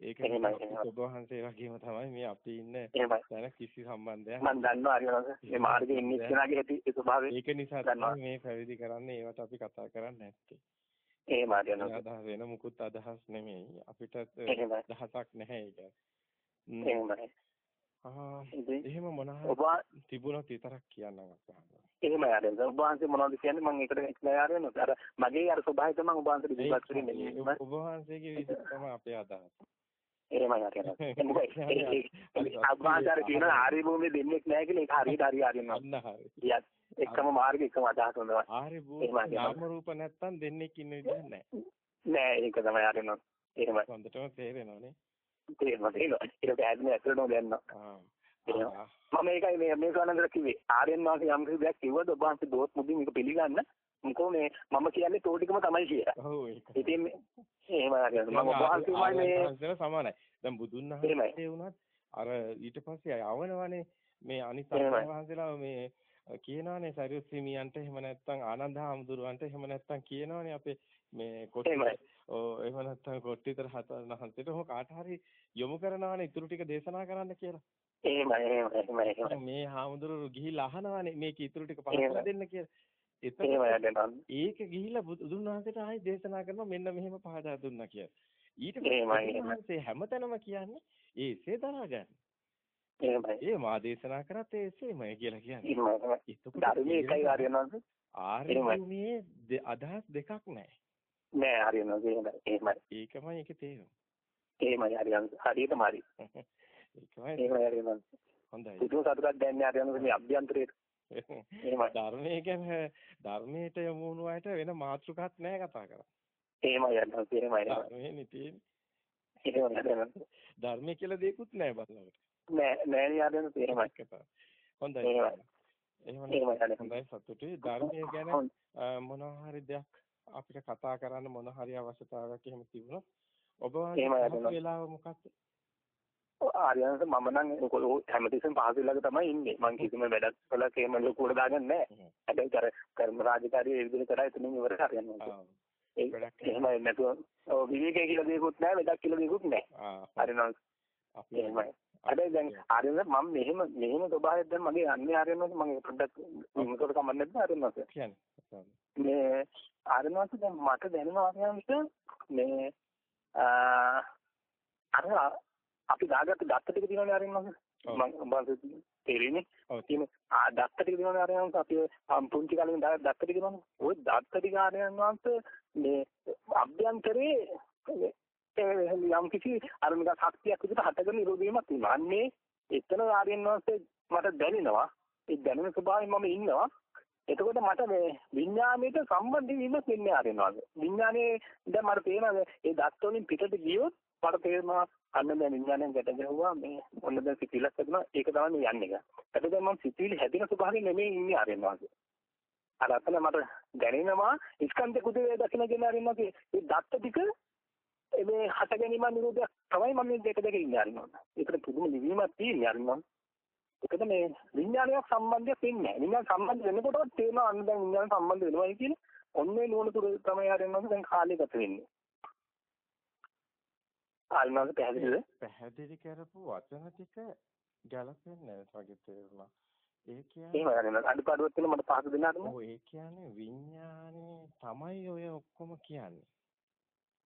ඒක ඔබ වහන්සේ වගේම තමයි මේ අපි ඉන්න. දැන කිසි සම්බන්ධයක් මම දන්නවා හරියනවාද මේ මාර්ගයේ ඉන්න ඉස්සරහගේ ඇති ස්වභාවය ඒක නිසා තමයි මේ පැවිදි කරන්නේ. ඒවට අපි කතා කරන්නේ නැත්තේ. එහෙම හරියනවා. අදහස් වෙන මුකුත් අදහස් නෙමෙයි. අපිට දහසක් නැහැ ඒක. එහෙමයි. ආ එහෙම මොනවා ඔබ තිබුණොත් විතරක් කියන්නම් අපහාම එහෙම යාදෙන් ඔබ වහන්සේ මොනවද කියන්නේ? මම ඒකට නෑ යාරෙන්නේ අර මගේ අර ස්වභාවය තමයි ඔබ වහන්සේට ඉදිරිපත් කරන්නේ. ඔබ වහන්සේගේ විදිහ තමයි අපේ අදහස එහෙමයි හරියට. අභාසාර කියන ආර්ය භූමියේ දෙන්නේ නැහැ කියලා ඒක හරියට හරි හරියනවා. අන්න හරි. එකම මාර්ගය එකම අදහස හොඳයි. ආර්ය භූමියේ නාම රූප නැත්තම් දෙන්නේ ඉන්න විදිහ නැහැ. නෑ ඒක තමයි හරියනවා. එහෙමයි. හොඳටම තේරෙනවනේ. තේරෙනවා තේරෙනවා. ඒක පැහැදිලි ඇතුළටම දැනනවා. මම ඒකයි මේ මේ සවනන්දර කිව්වේ ආර්යයන් වහන්සේ යම් කිසි දෙයක් කිව්වද ඔබ වහන්සේ දොස් මුදින් මේක පිළිගන්න මොකෝ මේ මම කියන්නේ තෝ ටිකම තමයි කියලා. ඔව් ඒක. ඉතින් එහෙම හරියට මම වහන්සේමයි මේ සමානයි. දැන් බුදුන් වහන්සේ වුණත් අර ඊට පස්සේ යවනවනේ මේ අනිත් වහන්සේලා මේ කියනවානේ සරියුත් හිමියන්ට එහෙම නැත්නම් ආනන්ද හාමුදුරුවන්ට එහෙම නැත්නම් කියනවානේ අපේ මේ කොට්ටි ඔව් එහෙම නැත්නම් කොට්ටිතර හතරන හන්සෙට ඔහොම කාට හරි යොමු කරනවානේ ඊටු ටික දේශනා කරන්න කියලා. එහෙමයි එහෙමයි එහෙමයි. මේ හාමුදුරුවෝ ගිහිල්ලා අහනවානේ මේක ඊටු ටික පහදලා දෙන්න කියලා. ඒක ගිහිල්ලා බුදුන් වහන්සේට ආයි දේශනා කරනවා මෙන්න මෙහෙම පහදා දුන්නා කියලා. ඊට පස්සේ හැමතැනම කියන්නේ ඒසේ දරා ගන්න. එහෙමයි. ඒ මා දේශනා කරත් ඒසේමයි කියලා කියන්නේ. එහෙමයි. ධර්මයේ එකයි හරියනවද? ආර්යමේ අදහස් දෙකක් නැහැ. නෑ හරියනවද එහෙමයි. ඒකමයි ඒකේ තේරුම. එහෙමයි හරියනවද? හරියටම හරි. ඒකමයි. එහෙමයි හරියනවද? හොඳයි. පුදුම සතුටක් දැනන්නේ හරියනවද මේ අභ්‍යන්තරයේ. ධර්මයේ ගැන ධර්මයට යොමු වුණු අයට වෙන මාතෘකාවක් නැහැ කතා කරන්නේ. එහෙමයි යනවා එහෙමයි. ධර්මයේ තියෙන්නේ. ධර්මයේ කියලා දෙයක්වත් නැහැ බලනකොට. නෑ නෑ යාදෙන එහෙමයි කතා. හොඳයි. එහෙමයි. හොඳයි සතුටුයි. ධර්මයේ ගැන මොනවා හරි දෙයක් අපිට කතා කරන්න මොන හරි අවශ්‍යතාවයක් එහෙම තිබුණොත් ඔබ වහන්සේ වෙලාව මොකක්ද? ආර්යයන්ට මම නම් හැමතිස්සෙම පහසු ළඟ තමයි ඉන්නේ. මං කිසිම වැඩක් කළා එහෙම ලොකුවට දාගන්නේ නැහැ. හැබැයි අර කර්ම රාජකාරිය ඒ විදිහට කරා එතනින් ඉවර හරියනවා. ඒක එහෙමයි නැතුව ඔව් විවේකයේ කියලා දෙයක්වත් නැහැ, වැඩක් කියලා දෙයක්වත් නැහැ. හරිනවද? අපි එහෙමයි. හැබැයි දැන් ආර්යයන් මම මෙහෙම මෙහෙම ස්වභාවයක් දැන් මගේ අන්නේ ආර්යයන් මම පොඩ්ඩක් මොකද කමන්නේ නැද්ද ආර්යයන් කියන්නේ. මේ ආර්යයන් දැන් මට දැනෙනවා ආර්යයන්ට මේ අර අපි දාගත්ත දත්ත ටික තියෙනවනේ අරින්නවද මම මම තේරෙන්නේ. තියෙන ආ දත්ත ටික තියෙනවනේ අරින්නවද අපි පුංචි කාලේ දාගත්ත දත්ත ටික තියෙනවනේ ওই දත්ත ටික අරින්නවද මේ අභ්‍යන්තරේ යම් කිසි අර නිකන් ශක්තියක් විදිහට හටගෙන නිරෝධීමක් තියෙනවා අන්නේ එතන ආර්යයන්වන්සේ මට දැනෙනවා. ඒ දැනෙන ස්වභාවයෙන් මම ඉන්නවා එතකොට මට මේ විඥාණයට සම්බන්ධ වීමක් වෙන්නේ ආරෙනවාද විඥානේ දැන් මට තේරෙනවා ඒ දත් වලින් පිටට ගියොත් මට තේරෙනවා අන්න දැන් විඥානයෙන් ගැට ගැහුවා මේ ඔන්න දැන් සිතිලක් හදුනා ඒක තමයි මේ යන්නේ එක. හැබැයි දැන් මම සිතිලි හැදෙන ස්වභාවයෙන් නෙමෙයි ඉන්නේ ආරෙන්වාගේ. අර අතන මට දැනෙනවා ස්කන්ධ කුදේ දකින්න කියන ආරෙන්වාගේ ඒ දත්ත ටික මේ හට ගැනීම නිරෝධයක් තමයි මම මේ දෙක දෙක ඉන්නේ ආරෙන්වා. ඒකට පුදුම නිවීමක් තියෙන්නේ ආරෙන්වා. ඒකද මේ විඥානයක් සම්බන්ධයක් වෙන්නේ නැහැ. විඥාන සම්බන්ධ වෙනකොටවත් තේරෙනවා අන්න දැන් විඥාන සම්බන්ධ වෙනවයි කියන ඔන්නේ නුවණ තුර තමයි ආරෙන්වා දැන් කාලය ගත වෙන්නේ. ආල්මාස පැහැදිලිද? පැහැදිලි කරපු වචන ටික ගැලපෙන්නේ නැහැ වගේ තේරුණා. ඒ කියන්නේ එහෙම නේද? අඩුපාඩුවක් තියෙන මට පහසු දෙන්න අරමුණ. ඔව් ඒ කියන්නේ විඥානේ තමයි ඔය ඔක්කොම කියන්නේ.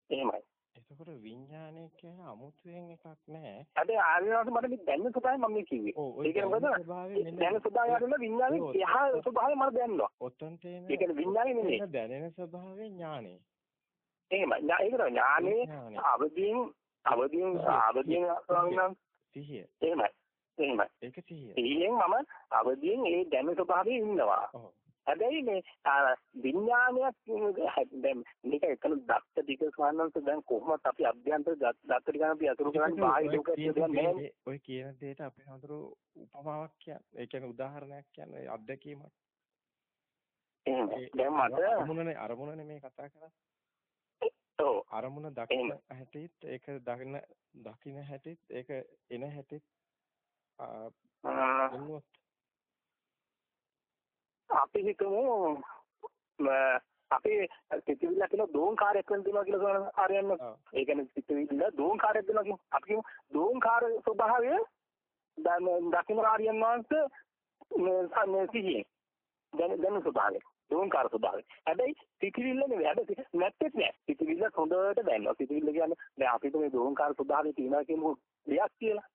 එහෙමයි. එතකොට විඥානය කියන්නේ අමුතුවෙන් එකක් නෑ. හැබැයි ආර්යනාථ මට මේ දැනෙන ස්වභාවය මම මේ කිව්වේ. ඒ කියන්නේ මොකද? දැනෙන ස්වභාවය අරගෙන විඥානේ එහා ස්වභාවය මට දැනෙනවා. ඔතනට එන ඒ කියන්නේ විඥානේ නෙමෙයි. දැනෙන ස්වභාවය ඥානේ. එහෙමයි. ඒක තමයි ඥානේ අවදීන් අවදියෙන් අවදියෙන් නම් සිහිය. එහෙමයි. එහෙමයි. ඒක සිහිය. සිහියෙන් මම අවදියෙන් ඒ දැන ස්වභාවයේ ඉන්නවා. හැබැයි මේ විඥානයක් දැන් මේක එතන දත්ත ටික ස්වන්නන්ස දැන් කොහොමද අපි අභ්‍යන්තර දත්ත ටික අපි අතුරු කරන්නේ බාහිර ලෝකයට ඔය කියන දෙයට අපේ හඳුරු උපමාවක් කියන්නේ ඒ කියන්නේ උදාහරණයක් කියන්නේ අත්දැකීමක්. දැන් මට අරමුණනේ අරමුණනේ මේ කතා කරන්නේ. ඔව්. අරමුණ දකින හැටිත් ඒක දකින දකින හැටිත් ඒක එන හැටිත් අපි හිතමු අපේ සිතිවිල්ල කියලා දෝංකාරයක් වෙන දෙනවා කියලා සෝන ආරයන්න. ඒ කියන්නේ සිතිවිල්ල දෝංකාරයක් දෙනවා කියන්නේ අපි කියමු දෝංකාර ස්වභාවය දකින්න ආරයන් වහන්සේ මේ සිහියේ දැන දැන ස්වභාවය. දෝංකාර ස්වභාවය. හැබැයි සිතිවිල්ල නෙවෙයි. හැබැයි නැත්තේ නෑ. සිතිවිල්ල හොඳට දැනනවා. සිතිවිල්ල කියන්නේ දැන් අපිට මේ දෝංකාර ස්වභාවය තියෙනවා කියමු දෙයක් කියලා.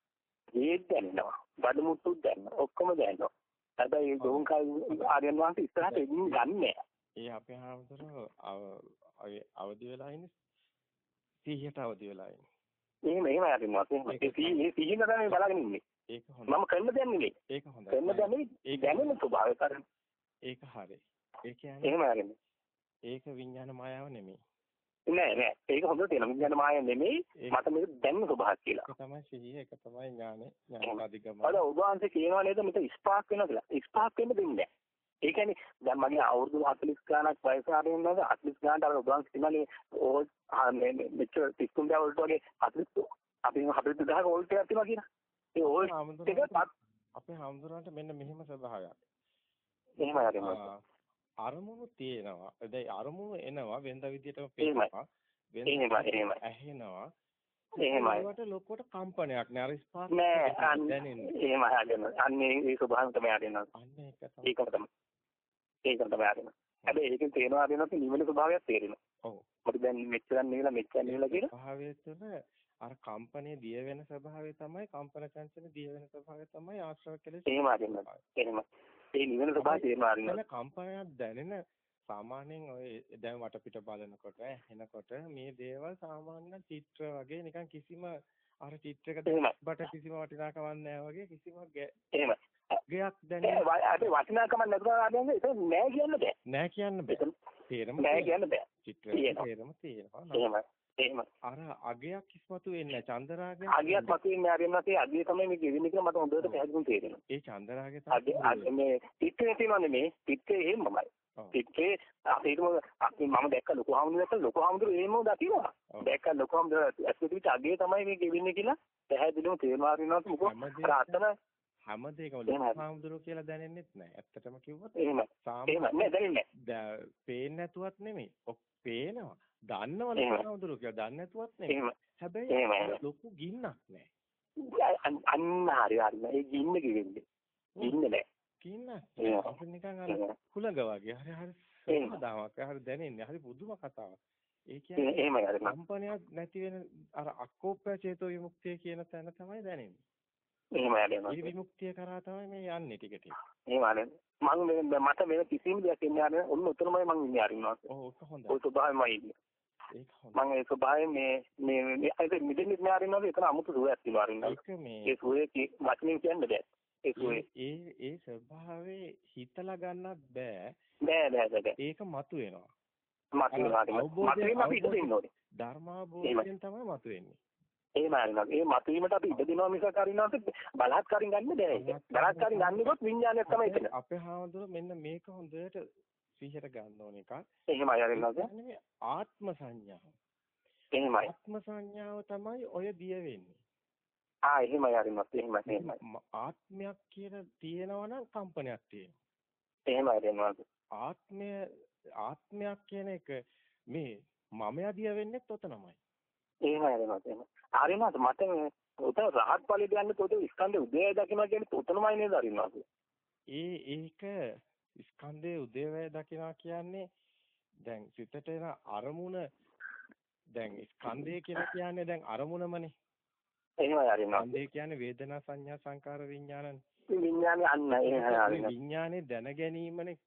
ඒත් දැනෙනවා. බඩමුට්ටුත් දැනෙනවා. ඔක්කොම දැනෙනවා. හැබැයි දෝංකාර ආර්යයන් වහන්සේ ඉස්සරහට එන්නේ ගන්නෑ. ඒ අපේ හාමුදුරුවෝ අවදි වෙලා ඉන්නේ සිහියට අවදි වෙලා ඉන්නේ. එහෙම එහෙම හරිනවා. ඒ සිහිය සිහියෙන් තමයි බලාගෙන ඉන්නේ. ඒක හොඳයි. මම කරන්න දෙයක් නෙවෙයි. ඒක හොඳයි. කරන්න දෙයක් නෙවෙයි. ඒ දැනෙන ස්වභාවය කරන්නේ. ඒක හරි. ඒ කියන්නේ එහෙම හරිනේ. ඒක විඥාන මායාව නෙමෙයි. නෑ නෑ ඒක හොඳට තියෙනවා විඥාන මායාව නෙමෙයි මට මේක දැනෙන ස්වභාවයක් කියලා. ඒක තමයි සිහිය ඒක තමයි ඥානෙ ඥාන අධිගම. ඔබ වහන්සේ කියනවා නේද මෙතන ස්පාක් වෙනවා කියලා. ස්පාක් වෙන්න දෙන්නේ නෑ. ඒ කියන්නේ දැන් මගේ අවුරුදු 40 ගාණක් වයස ආරෙන්න නේද 40 ගාණට අර උදාහරණ කියනනේ ඕල් මේ මෙච්චර 33 වෝල්ට් වගේ 40 අපි 40000 වෝල්ට් එකක් තියෙනවා කියන. ඒ වෝල්ට් එක අපේ හාමුදුරන්ට මෙන්න මෙහෙම ස්වභාවයක්. එහෙම හරිනවා. අරමුණු තියෙනවා. දැන් අරමුණු එනවා වෙනද විදියටම පේනවා. එහෙම එහෙම. ඇහෙනවා. එහෙමයි. ඒකට ලොකුවට කම්පනයක් නෑ අර ස්පාර්ක් නෑ අන්න එහෙම හදන්න. අන්න ඒ ස්වභාවය තමයි හදන්න. අන්න ඒක තමයි. ඒකම තමයි. ඒකම තමයි හදන්න. හැබැයි ඒකෙන් තේරෙනවා හදනකොට නිවන ස්වභාවයක් තේරෙනවා. ඔව්. මොකද දැන් මෙච්චරක් නෙවිලා මෙච්චරක් නෙවිලා කියලා. ස්වභාවය තුළ අර කම්පනයේ දිය වෙන ස්වභාවය තමයි කම්පන චංචල දිය වෙන ස්වභාවය තමයි ආශ්‍රව කෙලෙස්. එහෙම හදන්න. එහෙම. ඒ නිවන තේරෙනවා හදන්න. කම්පනයක් දැනෙන සාමාන්‍යයෙන් ඔය දැන් වටපිට බලනකොට එනකොට මේ දේවල් සාමාන්‍ය චිත්‍ර වගේ නිකන් කිසිම අර චිත්‍රයක බට කිසිම වටිනාකමක් නැහැ වගේ කිසිම එහෙම ගයක් දැනෙන්නේ අපි වටිනාකමක් නැතුව ආදන්නේ ඒක නෑ කියන්න බෑ. නෑ කියන්න බෑ. තේරම නෑ කියන්න බෑ. චිත්‍රය තේරම තියෙනවා එහෙම අර අගයක් ඉස්මතු වෙන්නේ චන්දරාගය අගයක් මතු වෙන්නේ ආරියන්නසේ අගය තමයි මේ ගෙවෙන්නේ කියලා මට හොඳට පැහැදිලිව තේරෙනවා. ඒ චන්දරාගය තමයි මේ පිටේ තියෙනවනේ මේ. පිටේ එහෙමමයි. පිටේ අපිටම අපි මම දැක්ක ලොකු හාමුදුරුවෝ දැක්ක ලොකු හාමුදුරුවෝ එහෙමම දකිනවා. දැක්ක ලොකු හාමුදුරුවෝ ඇස්පිටිච් අගය තමයි මේ ගෙවෙන්නේ කියලා පැහැදිලිව තේරුම් ආරිනවා මොකද අතන හැම දෙයකම ලොකුහාමුදුරුවෝ කියලා දැනෙන්නෙත් නැහැ. ඇත්තටම කිව්වොත් එහෙම. එහෙම නෑ දැනෙන්නේ නැහැ. පේන්නේ නැතුවත් නෙමෙයි. ඔක් පේනවා. දන්නව ලොකුහාමුදුරුවෝ කියලා. දන්නේ නැතුවත් නෙමෙයි. හැබැයි ලොකු ගින්නක් නැහැ. අන්න හරි හරි. ඒ ගින්න කිවෙන්නේ. ගින්න නැහැ. ගින්න. අපි නිකන් අර කුලඟ වගේ. හරි හරි. සමාදාවක්. හරි දැනෙන්නේ. හරි පුදුම කතාවක්. ඒ කියන්නේ එහෙමයි හරි. කම්පනයක් නැති වෙන අර අකෝප්‍ය චේතෝ විමුක්තිය කියන තැන තමයි දැනෙන්නේ. එහෙම යනවා. ඒ විමුක්තිය කරා තමයි මේ යන්නේ ටික ටික. එහෙම අනේ. මම මේ මට වෙන කිසිම දෙයක් ඉන්නේ නැහැ. ඔන්න උතරමයි මම ඉන්නේ අරින්නවා. ඔව් ඒක හොඳයි. ඔය ස්වභාවයමයි ඉන්නේ. මම ඒ ස්වභාවයෙන් මේ මේ මේ ඒක මිදෙන්නේ නැහැ අරින්නවා. ඒතන අමුතු සුවයක් තියෙනවා අරින්නවා. ඒ සුවේ වචනෙන් කියන්න බෑ. ඒ සුවේ ඒ ඒ ස්වභාවයේ හිතලා ගන්නත් බෑ. බෑ බෑ බෑ. ඒක මතු වෙනවා. මතු වෙනවා. මතු වෙන අපි ඉඳ දෙන්න ඕනේ. ධර්මාභෝධයෙන් තමයි මතු වෙන්නේ. එහෙම හරිනවා. ඒ මතුවීමට අපි ඉඩ දෙනවා මිසක් හරිනවද බලහත්කාරින් ගන්න බෑ ඒක. බලහත්කාරින් ගන්නකොත් විඥානයක් තමයි එතන. අපේ හාමුදුරුවෝ මෙන්න මේක හොඳට සිහියට ගන්න ඕන එකක්. එහෙමයි හරිනවද? ආත්ම සංඥාව. එහෙමයි. ආත්ම සංඥාව තමයි ඔය දිය වෙන්නේ. ආ එහෙමයි හරිනවද? එහෙමයි එහෙමයි. ආත්මයක් කියන තියෙනවා නම් කම්පනයක් තියෙනවා. එහෙමයි හරිනවද? ආත්මය ආත්මයක් කියන එක මේ මමයා දිය වෙන්නේත් ඔතනමයි. එහෙමයි හරිනවද? එහෙමයි. හරිනවද මට උතන රහත් ඵලෙට යන්න තොට ස්කන්ධේ උදේ දකින්න කියන්නේ උතනමයි නේද හරිනවද ඒ ඒක ස්කන්ධේ උදේවැය දකිනවා කියන්නේ දැන් සිතට එන අරමුණ දැන් ස්කන්ධය කියලා කියන්නේ දැන් අරමුණමනේ. එහෙමයි හරිනවද ස්කන්ධය කියන්නේ වේදනා සංඥා සංකාර විඥානනේ. විඥානේ අන්න එහෙමයි විඥානේ දැන ගැනීමනේ.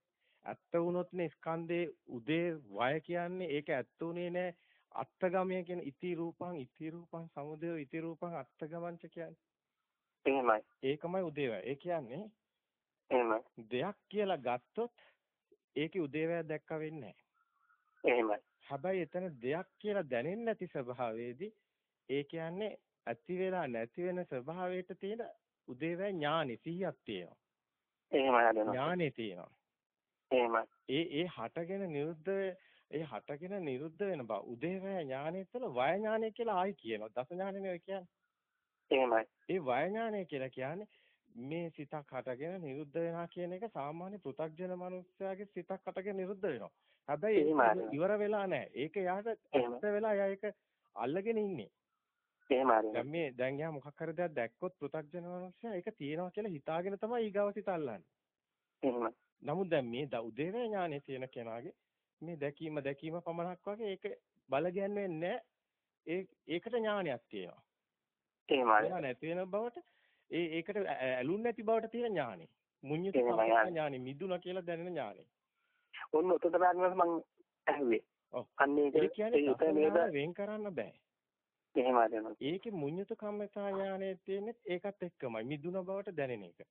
ඇත්ත වුණොත්නේ ස්කන්ධේ උදේ වය කියන්නේ ඒක ඇත්ත උනේ නෑ අත්තගමය කියන ඉති රූපං ඉති රූපං සමුදය ඉති රූපං අත්තගමංච කියන්නේ. එහෙමයි. ඒකමයි උදේවැය. ඒ කියන්නේ එහෙමයි. දෙයක් කියලා ගත්තොත් ඒකේ උදේවැය දැක්ක වෙන්නේ එහෙමයි. හැබැයි එතන දෙයක් කියලා දැනෙන්නේ නැති ස්වභාවයේදී ඒ කියන්නේ ඇති වෙලා නැති වෙන ස්වභාවයට තියෙන උදේවැය ඥානෙ සිහියක් තියෙනවා. එහෙමයි ඥානෙ තියෙනවා. එහෙමයි. ඒ ඒ හටගෙන නිරුද්ධ ඒ හටගෙන නිරුද්ධ වෙන බව උදේවැය ඥානය තුළ වය ඥානය කියලා ආයි කියනවා. දස ඥානෙ නෙවෙයි කියන්නේ. එහෙමයි. ඒ වය ඥානය කියලා කියන්නේ මේ සිතක් හටගෙන නිරුද්ධ වෙනවා කියන එක සාමාන්‍ය පෘථග්ජන මනුස්සයාගේ සිතක් හටගෙන නිරුද්ධ වෙනවා. හැබැයි ඉවර වෙලා නැහැ. ඒක යාට ඇත්ත වෙලා එයා ඒක අල්ලගෙන ඉන්නේ. එහෙම හරි. දැන් මේ දැන් යා මොකක් හරි දෙයක් දැක්කොත් පෘථග්ජන මනුස්සයා ඒක තියෙනවා කියලා හිතාගෙන තමයි ඊගාව සිත අල්ලන්නේ. එහෙම. නමුත් දැන් මේ උදේවේ ඥානෙ තියෙන කෙනාගේ මේ දැකීම දැකීම පමණක් වගේ ඒක බල ගැන්වෙන්නේ ඒ ඒකට ඥානයක් තියෙනවා. එහෙමයි. නැති වෙන බවට ඒ ඒකට ඇලුන් නැති බවට තියෙන ඥානෙ. මුඤ්ඤිත ඥානෙ මිදුණා කියලා දැනෙන ඥානෙ. ඔන්න උතන තමයි මම ඇහුවේ. ඔව්. අන්න ඒක කියන්නේ වෙන් කරන්න බෑ. එහෙමයි. ඒකේ මුඤ්ඤිත කම්මතා ඥානෙ තියෙන්නේ ඒකත් එක්කමයි මිදුණ බවට දැනෙන එක.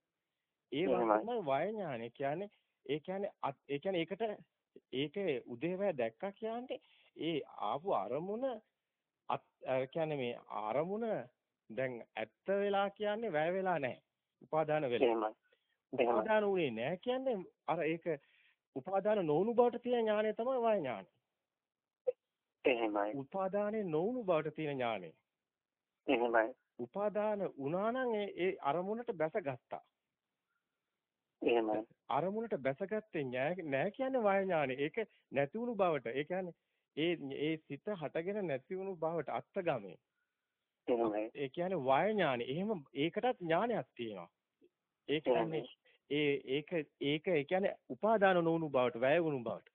ඒ වගේමයි වය ඥානෙ කියන්නේ ඒ කියන්නේ ඒ කියන්නේ ඒකට ඒකේ උදේවැය දැක්කා කියන්නේ ඒ ආපු අරමුණ අත් කියන්නේ මේ අරමුණ දැන් ඇත්ත වෙලා කියන්නේ වැය වෙලා නැහැ. උපාදාන වෙලා. උපාදාන උනේ නැහැ කියන්නේ අර ඒක උපාදාන නොවුණු බවට තියෙන ඥානය තමයි වාය ඥානය. එහෙමයි. උපාදානේ නොවුණු බවට තියෙන ඥානය. එහෙමයි. උපාදාන වුණා නම් ඒ අරමුණට බැසගත්තා. එහෙමයි. අරමුණට බැසගත්තේ නෑ කියන්නේ වාය ඥානෙ. ඒක නැති වුණු බවට. ඒ කියන්නේ ඒ ඒ සිත හටගෙන නැති වුණු බවට අත්ගමේ. එහෙමයි. ඒ කියන්නේ වාය ඥානෙ. එහෙම ඒකටත් ඥානයක් තියෙනවා. ඒ කියන්නේ ඒ ඒක ඒක ඒ කියන්නේ උපාදාන නොවුණු බවට, වැය වුණු බවට.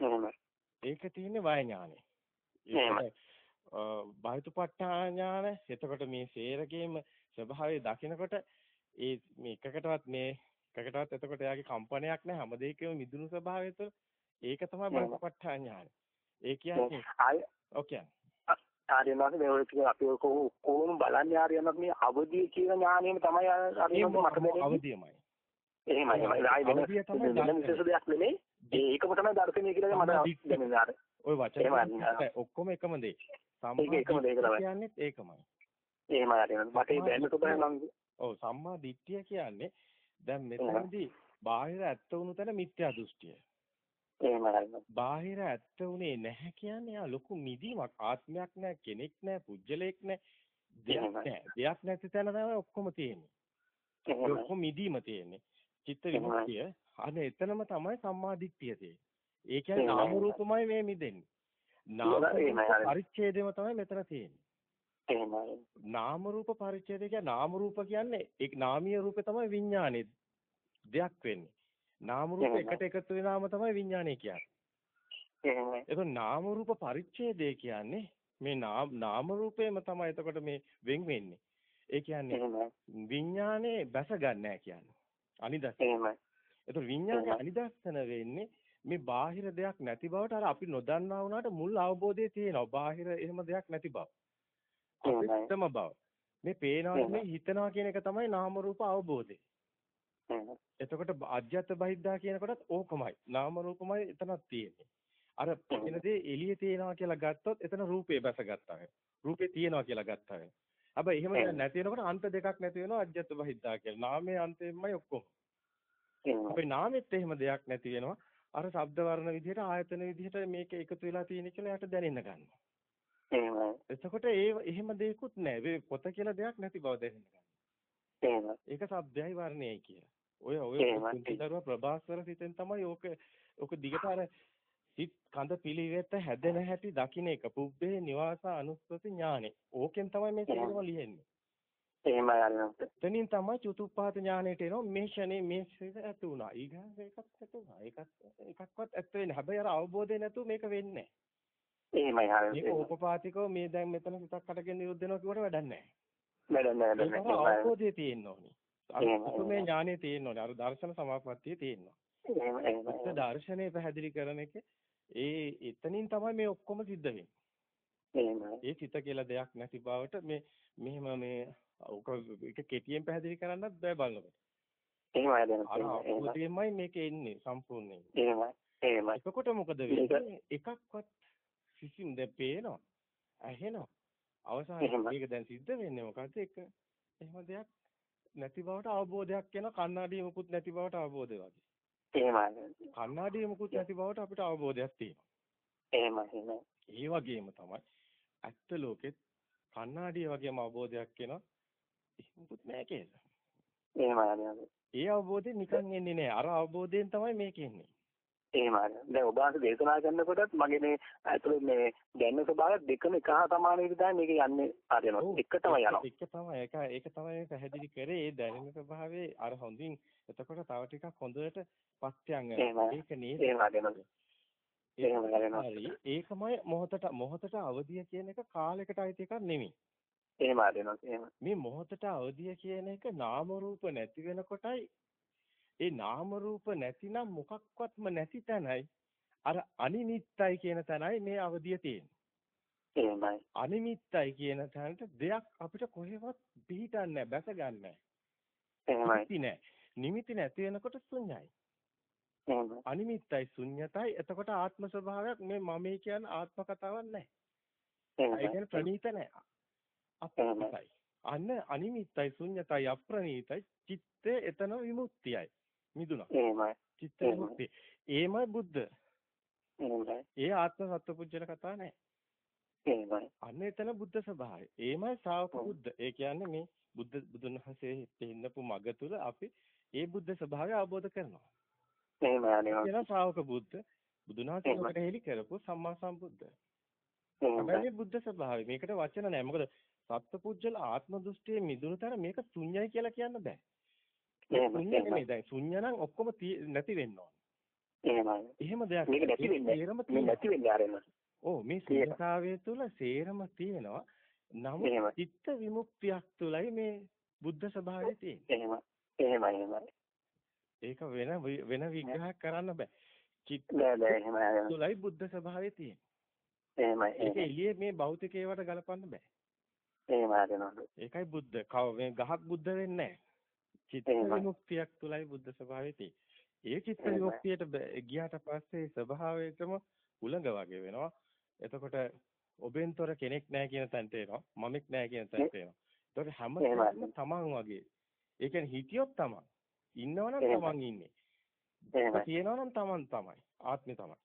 එහෙමයි. ඒක තියෙන්නේ වාය ඥානෙ. එහෙමයි. බාහිතුපට්ඨාන ඥාන එතකොට මේ සේරකේම ස්වභාවය දකිනකොට ඒ මේ එකකටවත් මේ එකකටවත් එතකොට එයාගේ කම්පනයක් නැහැ හැම දෙයකම මිදුණු ස්වභාවය තුළ ඒක තමයි බාහිතුපට්ඨාන ඥාන. ඒ කියන්නේ ආය ඔකේ ආර්යනාථ මේ ඔය ටික අපි කොහොම බලන්නේ ආර්යනාථ මේ අවදිය කියන ඥානෙම තමයි ආර්යනාථ මට දෙන්නේ. අවදියමයි එහෙමයි එහෙමයි. ආයි වෙන විශේෂ දෙයක් නෙමෙයි. ඒකම තමයි දර්ශනය කියලා මට දැනෙන්නේ අර ඔය වචන ඔක්කොම එකම දේ. සම්මා එකම දේ තමයි. කියන්නේ ඒකමයි. එහෙමයි ආර්යනාථ මට දැනෙන්න තුබයි නම් ඔව් සම්මා දිට්ඨිය කියන්නේ දැන් මෙතනදී බාහිර ඇත්ත වුණු තැන මිත්‍යා දෘෂ්ටිය එහෙමයි. බාහිර ඇත්ත උනේ නැහැ කියන්නේ යා ලොකු මිදීමක් ආත්මයක් නැහැ කෙනෙක් නැහැ පුජ්‍යලයක් නැහැ දෙයක් නැහැ දෙයක් නැති තැන තමයි ඔක්කොම තියෙන්නේ. ඔක්කොම මිදීම තියෙන්නේ. චිත්ත විමුක්තිය අනේ එතනම තමයි සම්මාදිට්ඨිය තියෙන්නේ. ඒ කියන්නේ නාම රූපමයි මේ මිදෙන්නේ. නාම පරිච්ඡේදෙම තමයි මෙතන තියෙන්නේ. එහෙමයි. නාම රූප පරිච්ඡේදය කියන්නේ නාම රූප කියන්නේ ඒ නාමීය රූපේ තමයි විඥානේ දෙයක් වෙන්නේ. නාම රූප එකට එකතු වෙනාම තමයි විඥානය කියන්නේ. එහෙමයි. ඒක නාම රූප පරිච්ඡේදය කියන්නේ මේ නාම රූපේම තමයි එතකොට මේ වෙන් වෙන්නේ. ඒ කියන්නේ විඥානේ බැස ගන්නෑ කියන්නේ. අනිදස්සන. එහෙමයි. ඒතකොට විඥානේ අනිදස්සන වෙන්නේ මේ බාහිර දෙයක් නැති බවට අර අපි නොදන්නා වුණාට මුල් අවබෝධයේ තියෙනවා. බාහිර එහෙම දෙයක් නැති බව. අපිටම බව. මේ පේනවා මේ හිතනවා කියන එක තමයි නාම රූප අවබෝධය. එතකොට අජ්‍යත් බහිද්දා කියනකොටත් ඕකමයි. නාම රූපමයි එතනක් තියෙන්නේ. අර පෙනෙන දේ එළියේ තියෙනවා කියලා ගත්තොත් එතන රූපේ බැසගත්තා වෙනවා. රූපේ තියෙනවා කියලා ගත්තා වෙනවා. හැබැයි එහෙම නැති වෙනකොට අන්ත දෙකක් නැති වෙනවා අජ්‍යත් බහිද්දා කියලා. නාමයේ අන්තෙමයි ඔක්කොම. අපේ නාමෙත් එහෙම දෙයක් නැති වෙනවා. අර ශබ්ද වර්ණ විදිහට ආයතන විදිහට මේක එකතු වෙලා තියෙන කියලා යට දැනෙන්න ගන්නවා. එහෙමයි. එතකොට ඒ එහෙම දෙයක්වත් නැහැ. පොත කියලා දෙයක් නැති බව දැනෙන්න ගන්නවා. එහෙමයි. ඒක ශබ්දයයි වර්ණයයි කියලා. ඔය ඔය කුංචිතරුව ප්‍රභාස්වර සිතෙන් තමයි ඕක ඕක දිගට අර සිත් කඳ පිළිවෙත හැදෙන හැටි දකින්න එක පුබ්බේ නිවාස අනුස්සති ඥානෙ. ඕකෙන් තමයි මේ සේරම ලියෙන්නේ. එහෙමයි අරනත්. එතනින් තමයි චතුප්පාත ඥානෙට එනවා මේ ෂනේ මේ සිත ඇති වුණා. ඊගාව එකක් ඇති වුණා. ඒකත් එකක්වත් ඇත්ත වෙන්නේ. හැබැයි අර අවබෝධය නැතුව මේක වෙන්නේ නැහැ. එහෙමයි හරියට. මේක උපපාතිකව මේ දැන් මෙතන සිතක් අටගෙන නිරුද්ධ වෙනවා කියවට වැඩක් නැහැ. වැඩක් නැහැ. වැඩක් නැහැ. අවබෝධය තියෙන්න ඕනේ. අර ඥානෙ තියෙන්න ඕනේ. අර දර්ශන සමාපත්තිය තියෙනවා. එහෙම එහෙම. දර්ශනේ පැහැදිලි කරන එක ඒ එතනින් තමයි මේ ඔක්කොම සිද්ධ වෙන්නේ. එහෙමයි. ඒ චිත කියලා දෙයක් නැති බවට මේ මෙහෙම මේ ඔක එක කෙටියෙන් පැහැදිලි කරන්නත් බෑ බලනකොට. එහෙමයි දැන්. අර අවබෝධයෙන්මයි මේක එන්නේ සම්පූර්ණයෙන්. එහෙමයි. එහෙමයි. එතකොට මොකද වෙන්නේ? එකක්වත් සිසින් දැන් පේනවා. ඇහෙනවා. අවසානයේ මේක දැන් සිද්ධ වෙන්නේ මොකද්ද? එක එහෙම දෙයක් නැති බවට අවබෝධයක් වෙන කණ්ණාඩිය මුකුත් නැති බවට අවබෝධය වගේ. එහෙමයි. කණ්ණාඩිය මුකුත් නැති බවට අපිට අවබෝධයක් තියෙනවා. එහෙමයි. ඒ වගේම තමයි ඇත්ත ලෝකෙත් කණ්ණාඩිය වගේම අවබෝධයක් වෙනවා. මුකුත් නැහැ කියලා. එහෙමයි. ඒ අවබෝධය නිකන් එන්නේ නැහැ. අර අවබෝධයෙන් තමයි මේක එන්නේ. එහෙමයි. දැන් ඔබ වහන්සේ දේශනා කරනකොටත් මගේ මේ ඇතුළේ මේ දැනෙන ස්වභාවය දෙකම එක හා සමාන විදිහට තමයි මේක යන්නේ ආදිනවා. එක තමයි යනවා. එක තමයි ඒක ඒක තමයි පැහැදිලි කරේ. ඒ දැනෙන ස්වභාවයේ අර හොඳින් එතකොට තව ටිකක් හොඳට පස්යන් ඒක නේද? එහෙමයි. ඒකමයි මොහොතට මොහොතට අවදිය කියන එක කාලයකට අයිති එකක් නෙමෙයි. එහෙම ආදෙනවා එහෙම. මේ මොහොතට අවදිය කියන එක නාම රූප නැති වෙනකොටයි ඒ නාම රූප නැතිනම් මොකක්වත්ම නැති තැනයි අර අනිමිත්තයි කියන තැනයි මේ අවදිය තියෙන්නේ. එහෙමයි. අනිමිත්තයි කියන තැනට දෙයක් අපිට කොහෙවත් පිහිටන්නේ නැහැ, බැස ගන්නෑ. එහෙමයි. නෑ. නිමිති නැති වෙනකොට ශුන්‍යයි. එහෙමයි. අනිමිත්තයි ශුන්‍යතයි. එතකොට ආත්ම ස්වභාවයක් මේ මමයි කියන ආත්ම කතාවක් නැහැ. එහෙමයි. ඒ කියන්නේ ප්‍රණීත නැහැ. අප්‍රණීතයි. අන්න අනිමිත්තයි ශුන්‍යතයි අප්‍රණීතයි චිත්තේ එතන විමුක්තියයි. මිදුණා. එහෙමයි. චිත්ත විමුක්තිය. ඒමයි බුද්ධ. එහෙමයි. ඒ ආත්ම සත්පුජ්‍යල කතා නැහැ. එහෙමයි. අන්න එතන බුද්ධ ස්වභාවය. ඒමයි ශ්‍රාවක බුද්ධ. ඒ කියන්නේ මේ බුද්ධ බුදුන් වහන්සේ හින්නපු මග තුල අපි ඒ බුද්ධ ස්වභාවය අවබෝධ කරනවා. එහෙමයි අනේ. කියන ශ්‍රාවක බුද්ධ බුදුන් වහන්සේකට හෙලි කරපු සම්මා සම්බුද්ධ. හැබැයි බුද්ධ ස්වභාවය මේකට වචන නැහැ. මොකද සත්පුජ්‍යල ආත්ම දෘෂ්ටියේ මිදුණු තර මේක ශුන්‍යයි කියලා කියන්න බෑ. ශුන්‍ය නෙමෙයි දැන් ශුන්‍ය නම් ඔක්කොම නැති වෙන්න ඕන. එහෙමයි. එහෙම දෙයක් මේක නැති වෙන්නේ. මේ නැති වෙන්නේ ආරෙන්න. ඔව් මේ ශුන්‍යතාවය තුල සේරම තියෙනවා. නමුත් චිත්ත විමුක්තියක් තුලයි මේ බුද්ධ ස්වභාවය තියෙන්නේ. එහෙම. එහෙමයි එහෙමයි. ඒක වෙන වෙන විග්‍රහයක් කරන්න බෑ. චිත්ත එහෙමයි. තුලයි බුද්ධ ස්වභාවය තියෙන්නේ. එහෙමයි. ඒක එළියේ මේ භෞතික ඒවාට ගලපන්න බෑ. එහෙමයි අදනවා. ඒකයි බුද්ධ. කව මේ ගහක් බුද්ධ වෙන්නේ නැහැ. චිත්ත විමුක්තියක් තුලයි බුද්ධ ස්වභාවය තියෙන්නේ. ඒ චිත්ත විමුක්තියට ගියාට පස්සේ ස්වභාවයටම උලඟ වගේ වෙනවා. එතකොට ඔබෙන්තර කෙනෙක් නැහැ කියන තැනට එනවා. මමෙක් නැහැ කියන තැනට එනවා. ඒතකොට හැම කෙනෙක්ම තමන් වගේ. ඒ කියන්නේ හිතියොත් තමන්. ඉන්නවනම් තමන් ඉන්නේ. එහෙම කියනවනම් තමන් තමයි. ආත්මය තමයි.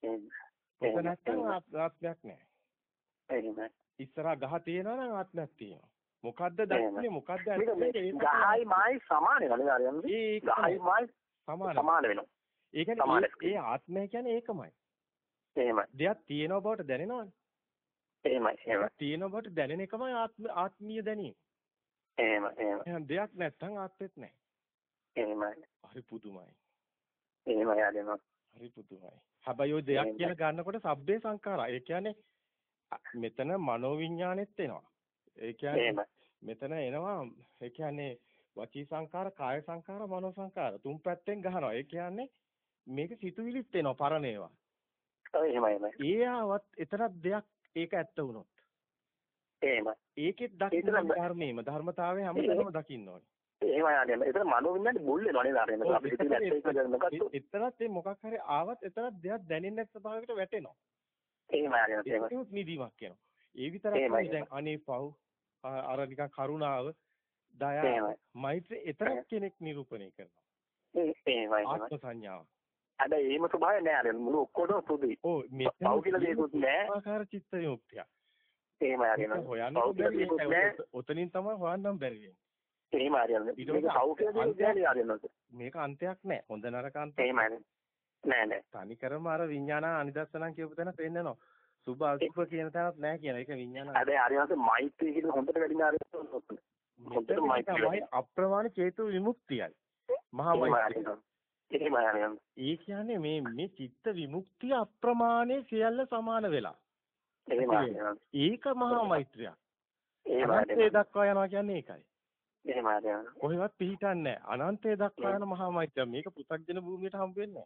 ඒක නැත්නම් ආත්මයක් නැහැ. ඉස්සරහා ගහ තියෙනවනම් ආත්මයක් තියෙනවා. මොකද්ද දන්නේ මොකද්ද ගහයි මායි සමාන වෙනවා නේද ගහයි මායි සමාන සමාන වෙනවා. ඒ කියන්නේ ඒ ආත්මය කියන්නේ ඒකමයි. එහෙමයි. දෙයක් තියෙනව බවට දැනෙනවනේ එහෙමයි එහෙමයි. තියෙනව බවට දැනෙන එකමයි ආත්ම ආත්මීය දැනීම. එහෙමයි එහෙමයි දෙයක් නැත්නම් ආත්මෙත් නැහැ. එහෙමයි. හරි පුදුමයි. එහෙමයි ආදෙනවා හරි පුදුමයි. හැබැයි ඔය දෙයක් කියලා ගන්නකොට සබ්බේ සංඛාරා. ඒ කියන්නේ මෙතන මනෝවිඤ්ඤාණෙත් එනවා ඒ කියන්නේ මෙතන එනවා ඒ කියන්නේ වචී සංකාර, කාය සංකාර, මනෝ සංකාර තුන් පැත්තෙන් ගහනවා. ඒ කියන්නේ මේක සිතුවිලිත් එනවා පරණ ඒවා. ඔව් එහෙමයි එහෙමයි. ඒ ආවත් එතරම් දෙයක් ඒක ඇත්ත වුණොත්. එහෙමයි. ඒකෙත් දකින්න ධර්මයේම ධර්මතාවය හැමදේම දකින්න ඕනේ. එහෙමයි ආගෙන. ඒතර මනෝ විඤ්ඤාණය මුල් වෙනවා නේද ආගෙන. අපි හිතේ ඇත්ත ඒක කරනකොට එතරම් ඒ මොකක් හරි ආවත් එතරම් දෙයක් දැනෙන්නේ නැති ස්වභාවයකට වැටෙනවා. එහෙමයි ආගෙන. ඒක නිදිමක් කියනවා. ඒ විතරක් නෙවෙයි දැන් අනේ පව් අර නිකන් කරුණාව දයාව මෛත්‍රී එතරම් කෙනෙක් නිරූපණය කරනවා. එහෙමයි ආත්ම සංඥාව හැබැයි එහෙම ස්වභාවය නෑ අර මුළු ඔක්කොටම පොදුයි ඔව් මෙතන පව් කියලා දෙයක්වත් නෑ. ආකාර චිත්ත යොක්තිය එහෙමයි හරියනවා හොයන්න ඔතනින් තමයි හොයන්නම් බැරි වෙන්නේ. එහෙම හරියනවා මේක පව් කියලා දෙයක් හරියනවා මේක අන්තයක් නෑ. හොඳ නරක අන්තයක් එහෙමයි. නෑ. නෑ තනි කරම අර විඥාන අනිදස්සනම් කියපු තැන පෙන්නනවා සුභ අසුභ කියන තැනක් නැහැ කියන එක විඥාන. හැබැයි ආර්යවංශ මෛත්‍රී කියන හොඳට වැඩින ආර්යවංශ හොඳට මෛත්‍රී අප්‍රමාණ චේතු විමුක්තියයි. මහා මෛත්‍රී. ඒ කියන්නේ මේ මේ චිත්ත විමුක්තිය අප්‍රමාණයේ සියල්ල සමාන වෙලා. ඒක මහා මෛත්‍රියක්. අනන්තය දක්වා යනවා කියන්නේ ඒකයි. එහෙමයි. කොහෙවත් පිහිටන්නේ නැහැ. අනන්තය දක්වා යන මහා මෛත්‍රිය. මේක පෘථග්ජන භූමියට හම්බ වෙන්නේ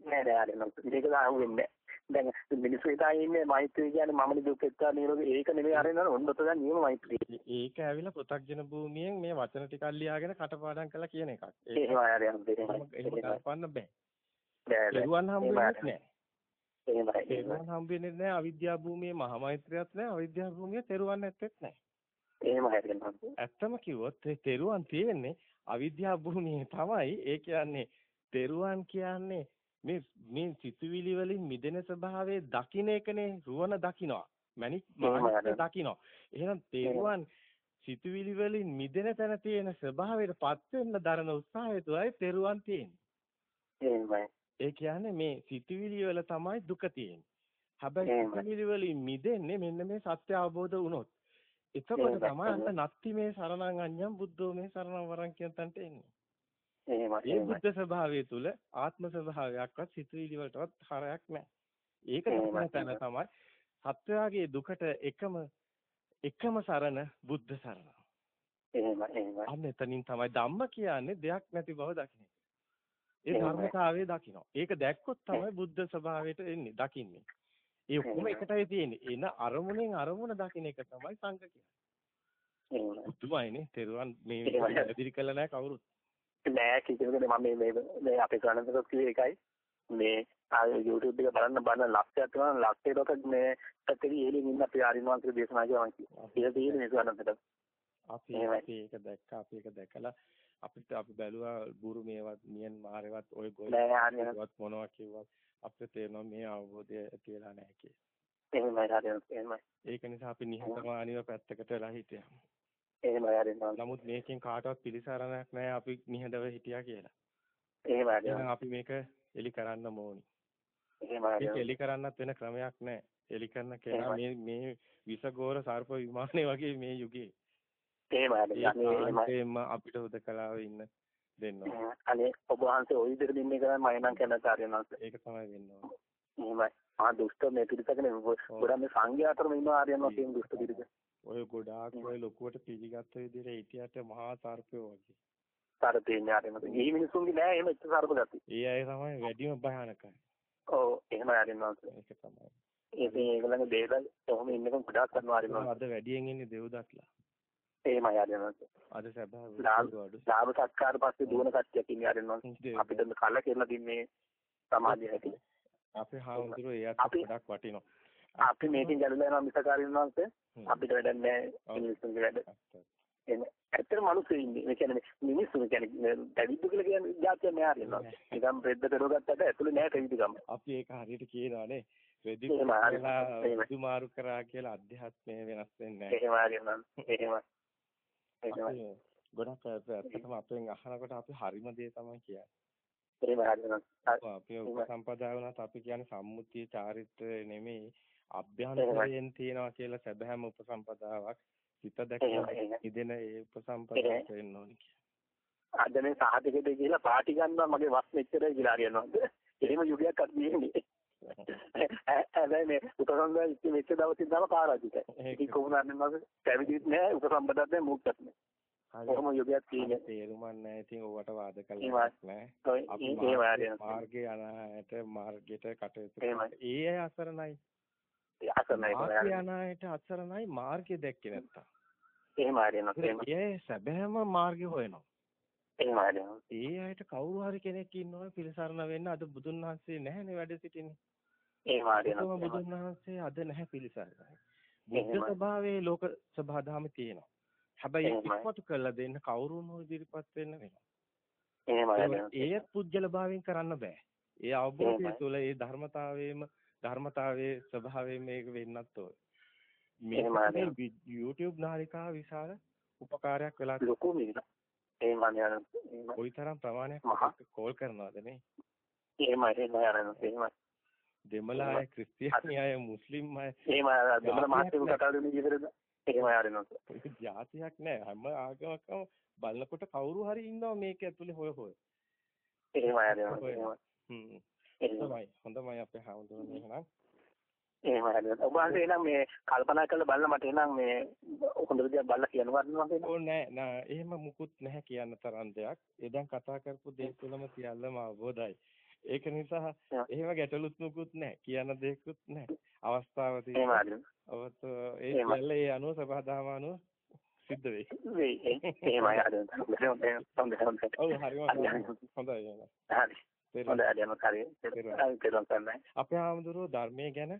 නැහැ. නෑ නෑ නෑ. මේක හම්බ වෙන්නේ දැන් මිනිස්සු හිතා ඉන්නේ මෛත්‍රිය කියන්නේ මම දුක්ඛිතා නිරෝධ ඒක නෙමෙයි අරින්න ඔන්න ඔතන නියම මෛත්‍රිය. ඒක ඇවිල්ලා පෘථග්ජන භූමියෙන් මේ වචන ටිකක් ලියාගෙන කටපාඩම් කරලා කියන එකක්. එහෙම ආරයන් දෙන්න. එහෙම කරපන්න බෑ. බෑ. දරුවන් හම්බ වෙන්නේ නැහැ. එහෙමයි. හම්බ වෙන්නේ නැහැ අවිද්‍යා භූමියේ මහා මෛත්‍රියත් නැහැ අවිද්‍යා භූමියේ තෙරුවන් නැත්තේත් නැහැ. එහෙමයි හරියනවා. ඇත්තම කිව්වොත් තෙරුවන් තියෙන්නේ අවිද්‍යා භූමියේ තමයි. ඒ කියන්නේ තෙරුවන් කියන්නේ මේ මේ සිතුවිලි වලින් මිදෙන ස්වභාවයේ දකින්න එකනේ රුවණ දකින්නවා. මැනික් මානසික දකින්නවා. එහෙනම් තේරුවන් සිතුවිලි වලින් මිදෙන තැන තියෙන ස්වභාවයට පත් වෙන්න දරන උත්සාහය තුලයි තෙරුවන් තියෙන්නේ. ඒ කියන්නේ මේ සිතුවිලි වල තමයි දුක තියෙන්නේ. හැබැයි සිතුවිලි වලින් මිදෙන්නේ මෙන්න මේ සත්‍ය අවබෝධ වුණොත්. එතකොට තමයි අන්න නත්ති මේ සරණං අඤ්ඤං බුද්ධෝ මේ සරණං වරං කියන තැනට එන්නේ. ඒ බුද්ධ ස්වභාවය තුල ආත්ම ස්වභාවයක්වත් සිතුවිලි වලටවත් හරයක් නැහැ. ඒක තමයි තැන තමයි සත්‍යයේ දුකට එකම එකම සරණ බුද්ධ සරණ. එහෙමයි එහෙමයි. අන්න එතනින් තමයි ධම්ම කියන්නේ දෙයක් නැති බව දකින්නේ. ඒ ධර්මතාවයේ දකින්න. ඒක දැක්කොත් තමයි බුද්ධ ස්වභාවයට එන්නේ දකින්නේ. ඒ ඔක්කොම එකටයි තියෙන්නේ. එන අරමුණෙන් අරමුණ දකින්න එක තමයි සංඝ කියන්නේ. පුදුමයිනේ. තෙරුවන් මේ පැහැදිලි කළා නැහැ කවුරුත්. නෑ කිසිම කෙනෙක් මම මේ මේ අපේ ගණන්තක කිව්වේ එකයි. මේ YouTube එක බලන්න බලන ලක්ෂයක් තියෙනවා ලක්ෂයකට මේ පැත්තේ ඉහළින් ඉන්න අපි ආරින්වන්තක දේශනා කරනවා කියනවා. ඒක තියෙන්නේ මේ ගණන්තක. අපි ඒක දැක්කා අපි ඒක දැකලා අපිට අපි බැලුවා ගුරු මේවත් නියන් මාරේවත් ඔය ගොල්ලෝවත් මොනවා කිව්වත් අපිට තේරෙනවා මේ අවබෝධය කියලා නැහැ කියලා. එහෙමයි හරියට එහෙමයි. ඒක නිසා අපි නිහතමානීව පැත්තකට වෙලා හිටියා. එහෙමයි හරියට. නමුත් මේකෙන් කාටවත් පිළිසරණයක් නැහැ අපි නිහඬව හිටියා කියලා. එහෙමයි හරියට. අපි මේක එලි කරන්න ඕනි. එහෙමයි. ඒක එලි කරන්නත් වෙන ක්‍රමයක් නැහැ. එලි කරන කෙනා මේ මේ විසගෝර සර්ප විමානේ වගේ මේ යුගයේ. එහෙමයි. අපිට උදකලාව ඉන්න දෙන්න අනේ ඔබ වහන්සේ ওই විදිහට දින්නේ කරා මම නම් කැමති ආර්යනාථ. ඒක තමයි වෙන්න. එහෙමයි. ආ දුෂ්ට මේ පිළිසකනේ ගොඩක් මේ සංඝයා අතරම ඉන්න ආර්යනාථ කියන දුෂ්ට පිළිස. ඔය ගොඩාක් ඔය ලොකුවට පිළිගත්ත විදිහට හිටියට මහා සර්පයෝ වගේ. සර්පේ ඥානෙමද. මේ මිනිසුන්ගේ නෑ එහෙම එච්ච සර්ප ගති. ඒ අය තමයි වැඩිම භයානකයි. ඔව් එහෙම ආර්යනාථ. ඒක තමයි. ඉතින් ඒගොල්ලන්ගේ දේවල් කොහොම ඉන්නකම් ගොඩාක් කරනවා ආර්යනාථ. අද වැඩියෙන් ඉන්නේ දෙව්දත්ලා. එහෙමයි ආර්යනාථ. අද සබාව ලාභ සත්කාර පස්සේ දුවන කට්ටියක් ඉන්නේ ආර්යනාථ. අපිට කල කියලා තින්නේ සමාජය හැටි. අපේ හාමුදුරුවෝ එයාට ගොඩක් වටිනවා. අපි මේකෙන් ගැලවිලා යනවා මිසක ආර්යනාථ අපිට වැඩක් නැහැ මිනිස්සුන්ගේ වැඩ. එන්නේ ඇත්තට මිනිස්සු ඉන්නේ. මේ කියන්නේ මිනිස්සු කියන්නේ පැවිද්ද කියලා කියන්නේ જાතියක් නෑ ආර්යනාථ. නිකම් රෙද්දට රෝගත්තට ඇතුලේ නෑ පැවිදිකම. අපි ඒක හරියට කියනවානේ. රෙදි කියලා දුමාරු කරා කියලා අධ්‍යාත්මය වෙනස් වෙන්නේ නැහැ. එහෙම. එහෙම. ගොඩක් ඇත්තටම අපෙන් අහනකොට අපි හරිම දේ තමයි කියන්නේ. එහෙම හරියනවා. අපි උපසම්පදා වුණාත් අපි කියන්නේ සම්මුතිය චාරිත්‍රය නෙමෙයි අභ්‍යන්තරයෙන් තියනවා කියලා සැබෑම උපසම්පදාවක් හිත දැකලා ඉදෙන ඒ උපසම්පදාවට වෙන්න ඕනි කියලා. අද මේ සාහතිකද කියලා පාටි ගන්නවා මගේ වස් මෙච්චරයි කියලා හරියනවා. එහෙම යුගයක් අත් නෙමෙයි. හැබැයි මේ උපසම්පදා ඉති මෙච්ච දවසින් තම පාරාදිකයි. ඉතින් කොහොමද නේද පැවිදිත් නෑ උපසම්පදාත් නෑ මුක්කත් නෑ. කොහොම යෝගයක් තියෙන්නේ තේරුමක් නෑ. ඉතින් ඕවට වාද කළා නෑ. අපි මාර්ගේ අනායට මාර්ගයට කටයුතු ඒ අය අසරණයි. අසරණයි අනායට අසරණයි මාර්ගය දැක්කේ නැත්තම්. එහෙම හරියනවා. ඒ සැබෑම මාර්ගය හොයනවා. එහෙම හරියනවා. ඒ අයට කවුරු හරි කෙනෙක් ඉන්නවා පිළිසරණ වෙන්න අද බුදුන් වහන්සේ නැහැනේ වැඩ සිටින්නේ. එහෙම හරියනවා. බුදුන් වහන්සේ අද නැහැ පිළිසරණයි. බුද්ධ ස්වභාවයේ ලෝක සබහාදාම තියෙනවා. හැබැයි ඉක්මතු කළා දෙන්න කවුරුන් හෝ ඉදිරිපත් වෙන්න වෙනවා. එහෙමයි. ඒත් පුජ්‍යල භාවයෙන් කරන්න බෑ. ඒ අවබෝධය තුළ ඒ ධර්මතාවයේම ධර්මතාවයේ ස්වභාවයෙන් මේක වෙන්නත් ඕන. මේ YouTube නාලිකාව විශාල උපකාරයක් වෙලා ලොකු මේක. එහෙම යන කොයිතරම් ප්‍රමාණයක් කෝල් කරනවද නේ? එහෙමයි එහෙමයි යනවා එහෙමයි. දෙමළ අය ක්‍රිස්තියානි අය මුස්ලිම් අය එහෙමයි දෙමළ මහත්තුරු කතා කරන විදිහට එහෙමයි යනවා. જાතියක් නෑ හැම ආගමකම බලනකොට කවුරු හරි ඉන්නවා මේක ඇතුලේ හොය හොය. එහෙමයි යනවා. හ්ම්. හොඳයි හොඳයි අපේ හාමුදුරනේ එහෙනම්. එහෙම හරියට. ඔබ වහන්සේ එනම් මේ කල්පනා කරලා බලලා මට එනම් මේ හොඳ විදිහට බලලා කියනවා නේද? ඕ නෑ නෑ එහෙම මුකුත් නැහැ කියන්න තරම් දෙයක්. ඒ දැන් කතා කරපු දේ තුළම සියල්ලම අවබෝධයි. ඒක නිසා එහෙම ගැටලුත් මුකුත් නැහැ. කියන්න දෙයක්වත් නැහැ. අවස්ථාව තියෙනවා. අවත ඒ සියල්ල ඒ අනුව සබහාදාම අනුව සිද්ධ වෙයි. වෙයි. එහෙමයි හරියට. හොඳයි හොඳයි. ඔව් හරිම හොඳයි. හරි. හොඳයි හරියට. අපේ ආමඳුරෝ ධර්මයේ ගැන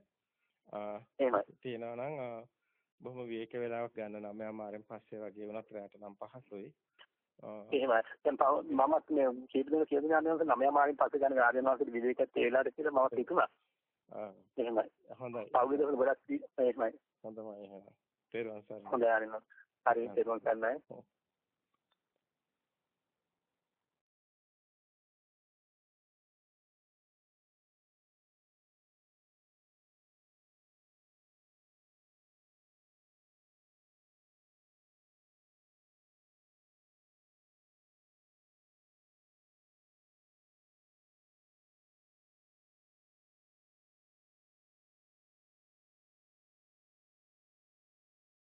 එහෙමයි. තියෙනවා නම් බොහොම විවේක වේලාවක් ගන්න නම් අමාරෙන් පස්සේ වගේ වුණත් රැට නම් පහසුයි. එහෙමයි. දැන් මමත් මේ කීපදෙනෙක් කියන ගානකට නමය අමාරෙන් පස්සේ ගන්න ආර්යනාථට විවේකත් ඒ වෙලාවට කියලා මම හිතුණා. ආ. එහෙමයි. හොඳයි. පෞද්ගලික ගොඩක් එහෙමයි. හොඳයි එහෙමයි. තේරුවන් සර්. හොඳයි. හරි ඒක තමයි